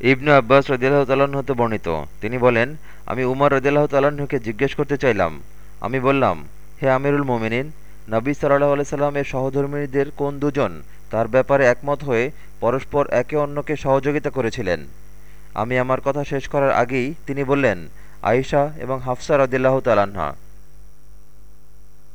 ইবনু আব্বাস রদিল্লাহ তাল্লাহ্ন হতে বর্ণিত। তিনি বলেন, আমি উমর রদিল্লাহ তাল্লাহ্নকে জিজ্ঞেস করতে চাইলাম। আমি বললাম, হে আমিরুল মোমিনিন, নবী সাল্লাহ আলাইসাল্লামের সহধর্মিনীদের কোন দুজন? তার ব্যাপারে একমত হয়ে পরস্পর একে অন্যকে সহযোগিতা করেছিলেন। আমি আমার কথা শেষ করার আগেই তিনি বললেন, আয়েশা এবং হাফসা রদিল্লাহ তালাহা